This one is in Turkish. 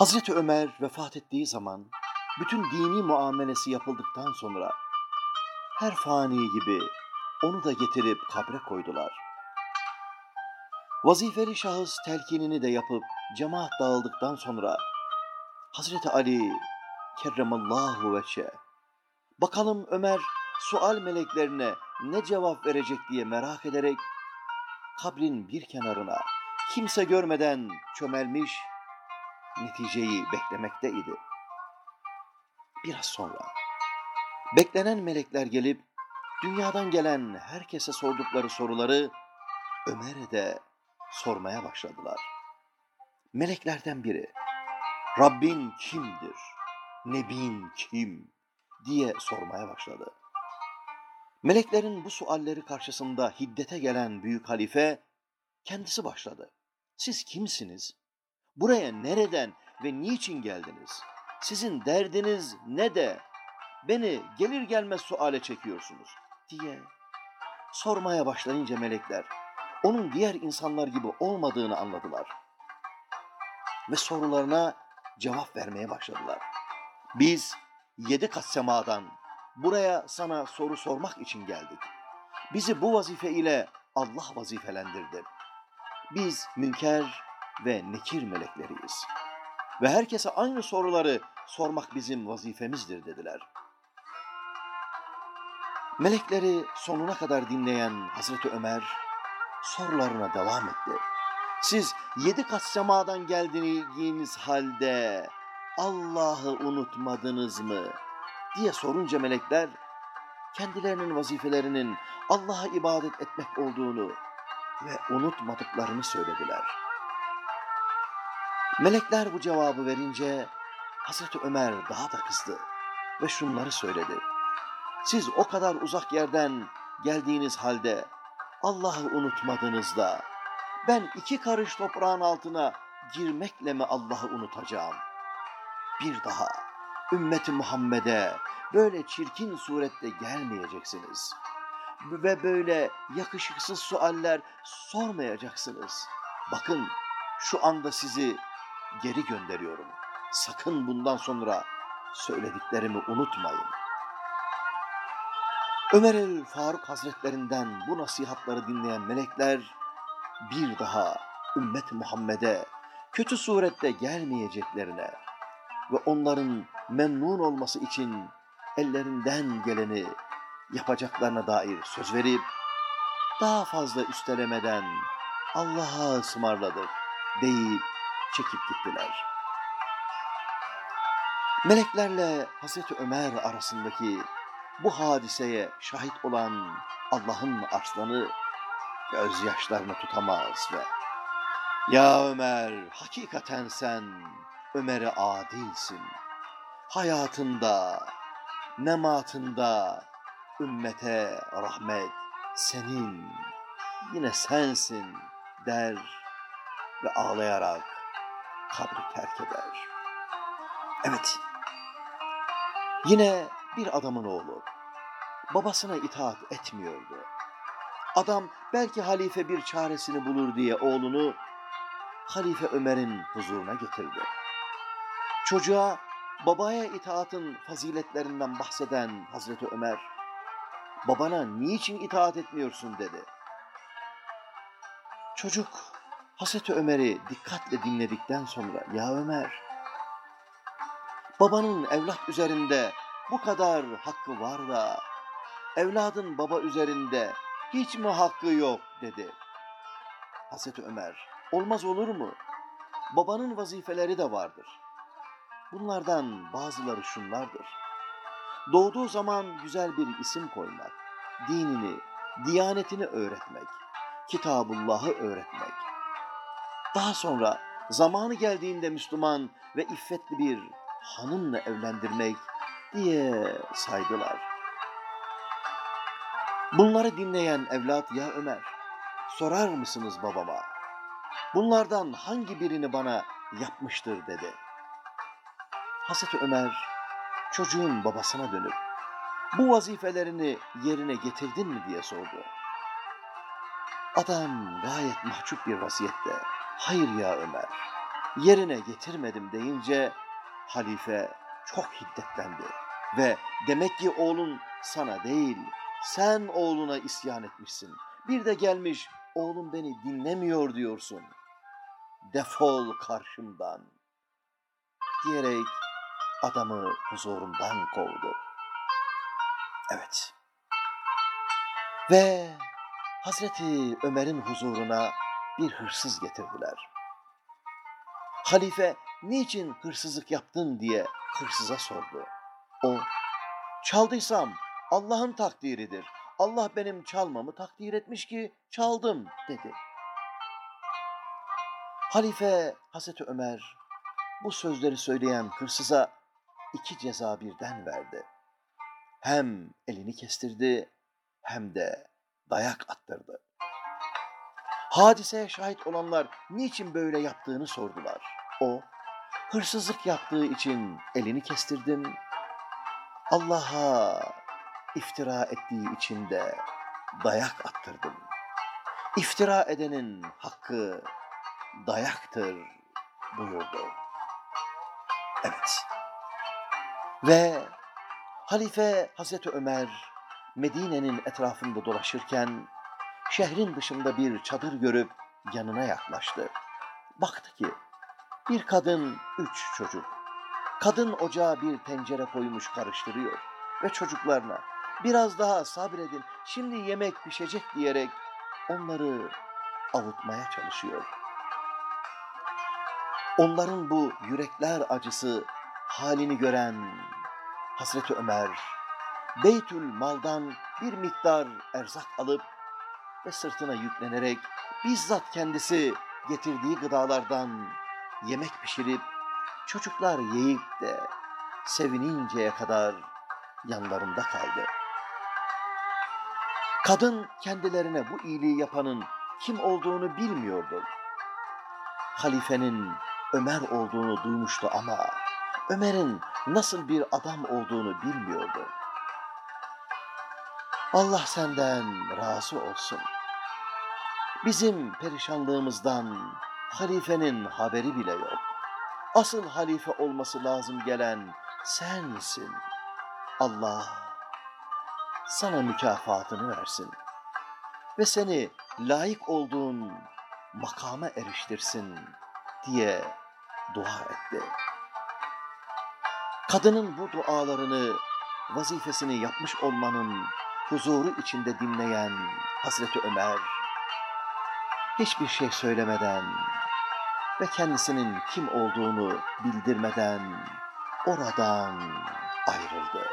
Hazreti Ömer vefat ettiği zaman bütün dini muamelesi yapıldıktan sonra her fani gibi onu da getirip kabre koydular. Vazifeli şahıs telkinini de yapıp cemaat dağıldıktan sonra Hazreti Ali kerremallahu veçe bakalım Ömer sual meleklerine ne cevap verecek diye merak ederek kabrin bir kenarına kimse görmeden çömelmiş neticeyi beklemekteydi. Biraz sonra beklenen melekler gelip dünyadan gelen herkese sordukları soruları Ömer'e de sormaya başladılar. Meleklerden biri Rabbin kimdir? Nebin kim? diye sormaya başladı. Meleklerin bu sualleri karşısında hiddete gelen büyük halife kendisi başladı. Siz kimsiniz? Buraya nereden ve niçin geldiniz? Sizin derdiniz ne de beni gelir gelmez suale çekiyorsunuz diye sormaya başlayınca melekler onun diğer insanlar gibi olmadığını anladılar. Ve sorularına cevap vermeye başladılar. Biz yedi kat semadan buraya sana soru sormak için geldik. Bizi bu vazife ile Allah vazifelendirdi. Biz münker ve nekir melekleriyiz. Ve herkese aynı soruları sormak bizim vazifemizdir dediler. Melekleri sonuna kadar dinleyen Hazreti Ömer sorularına devam etti. Siz yedi kat semadan geldiğiniz halde Allah'ı unutmadınız mı? diye sorunca melekler kendilerinin vazifelerinin Allah'a ibadet etmek olduğunu ve unutmadıklarını söylediler. Melekler bu cevabı verince Hazreti Ömer daha da kızdı ve şunları söyledi. Siz o kadar uzak yerden geldiğiniz halde Allah'ı unutmadınız da ben iki karış toprağın altına girmekle mi Allah'ı unutacağım? Bir daha ümmeti Muhammed'e böyle çirkin surette gelmeyeceksiniz. Ve böyle yakışıksız sualler sormayacaksınız. Bakın şu anda sizi geri gönderiyorum. Sakın bundan sonra söylediklerimi unutmayın. Ömer el Faruk Hazretlerinden bu nasihatları dinleyen melekler bir daha ümmet Muhammed'e kötü surette gelmeyeceklerine ve onların memnun olması için ellerinden geleni yapacaklarına dair söz verip daha fazla üstelemeden Allah'a ısmarladık deyip çekip gittiler. Meleklerle Hazreti Ömer arasındaki bu hadiseye şahit olan Allah'ın arslanı gözyaşlarını tutamaz ve Ya Ömer hakikaten sen Ömer'e adilsin. Hayatında, nematında ümmete rahmet senin, yine sensin der ve ağlayarak kabri terk eder. Evet, yine bir adamın oğlu babasına itaat etmiyordu. Adam belki halife bir çaresini bulur diye oğlunu Halife Ömer'in huzuruna getirdi. Çocuğa babaya itaatın faziletlerinden bahseden Hazreti Ömer, babana niçin itaat etmiyorsun dedi. Çocuk Hazreti Ömer'i dikkatle dinledikten sonra, ya Ömer, babanın evlat üzerinde bu kadar hakkı var da, evladın baba üzerinde hiç mi hakkı yok dedi. Hazreti Ömer, olmaz olur mu? Babanın vazifeleri de vardır. Bunlardan bazıları şunlardır. Doğduğu zaman güzel bir isim koymak, dinini, diyanetini öğretmek, Kitabullah'ı öğretmek. Daha sonra zamanı geldiğinde Müslüman ve iffetli bir hanımla evlendirmek diye saydılar. Bunları dinleyen evlat ya Ömer, sorar mısınız babama? Bunlardan hangi birini bana yapmıştır dedi. Hazreti Ömer çocuğun babasına dönüp bu vazifelerini yerine getirdin mi diye sordu. Adam gayet mahcup bir vaziyette hayır ya Ömer yerine getirmedim deyince halife çok hiddetlendi ve demek ki oğlun sana değil sen oğluna isyan etmişsin. Bir de gelmiş oğlum beni dinlemiyor diyorsun. Defol karşımdan diyerek adamı huzurundan kovdu. Evet. Ve Hazreti Ömer'in huzuruna bir hırsız getirdiler. Halife niçin hırsızlık yaptın diye hırsıza sordu. O, çaldıysam Allah'ın takdiridir. Allah benim çalmamı takdir etmiş ki çaldım dedi. Halife Hazreti Ömer bu sözleri söyleyen hırsıza iki ceza birden verdi. Hem elini kestirdi hem de dayak attırdı. Hadiseye şahit olanlar niçin böyle yaptığını sordular. O, hırsızlık yaptığı için elini kestirdim, Allah'a iftira ettiği için de dayak attırdım. İftira edenin hakkı dayaktır buyurdu. Evet. Ve Halife Hazreti Ömer Medine'nin etrafında dolaşırken şehrin dışında bir çadır görüp yanına yaklaştı. Baktı ki bir kadın üç çocuk. Kadın ocağa bir tencere koymuş karıştırıyor ve çocuklarına biraz daha sabredin şimdi yemek pişecek diyerek onları avutmaya çalışıyor. Onların bu yürekler acısı halini gören Hazreti Ömer Beytül Mal'dan bir miktar erzak alıp ve sırtına yüklenerek bizzat kendisi getirdiği gıdalardan yemek pişirip çocuklar yiyip de sevininceye kadar yanlarında kaldı. Kadın kendilerine bu iyiliği yapanın kim olduğunu bilmiyordu. Halifenin Ömer olduğunu duymuştu ama Ömer'in nasıl bir adam olduğunu bilmiyordu. Allah senden razı olsun. Bizim perişanlığımızdan halifenin haberi bile yok. Asıl halife olması lazım gelen sensin. Allah sana mükafatını versin ve seni layık olduğun makama eriştirsin diye dua etti. Kadının bu dualarını, vazifesini yapmış olmanın huzuru içinde dinleyen Hazreti Ömer, hiçbir şey söylemeden ve kendisinin kim olduğunu bildirmeden oradan ayrıldı.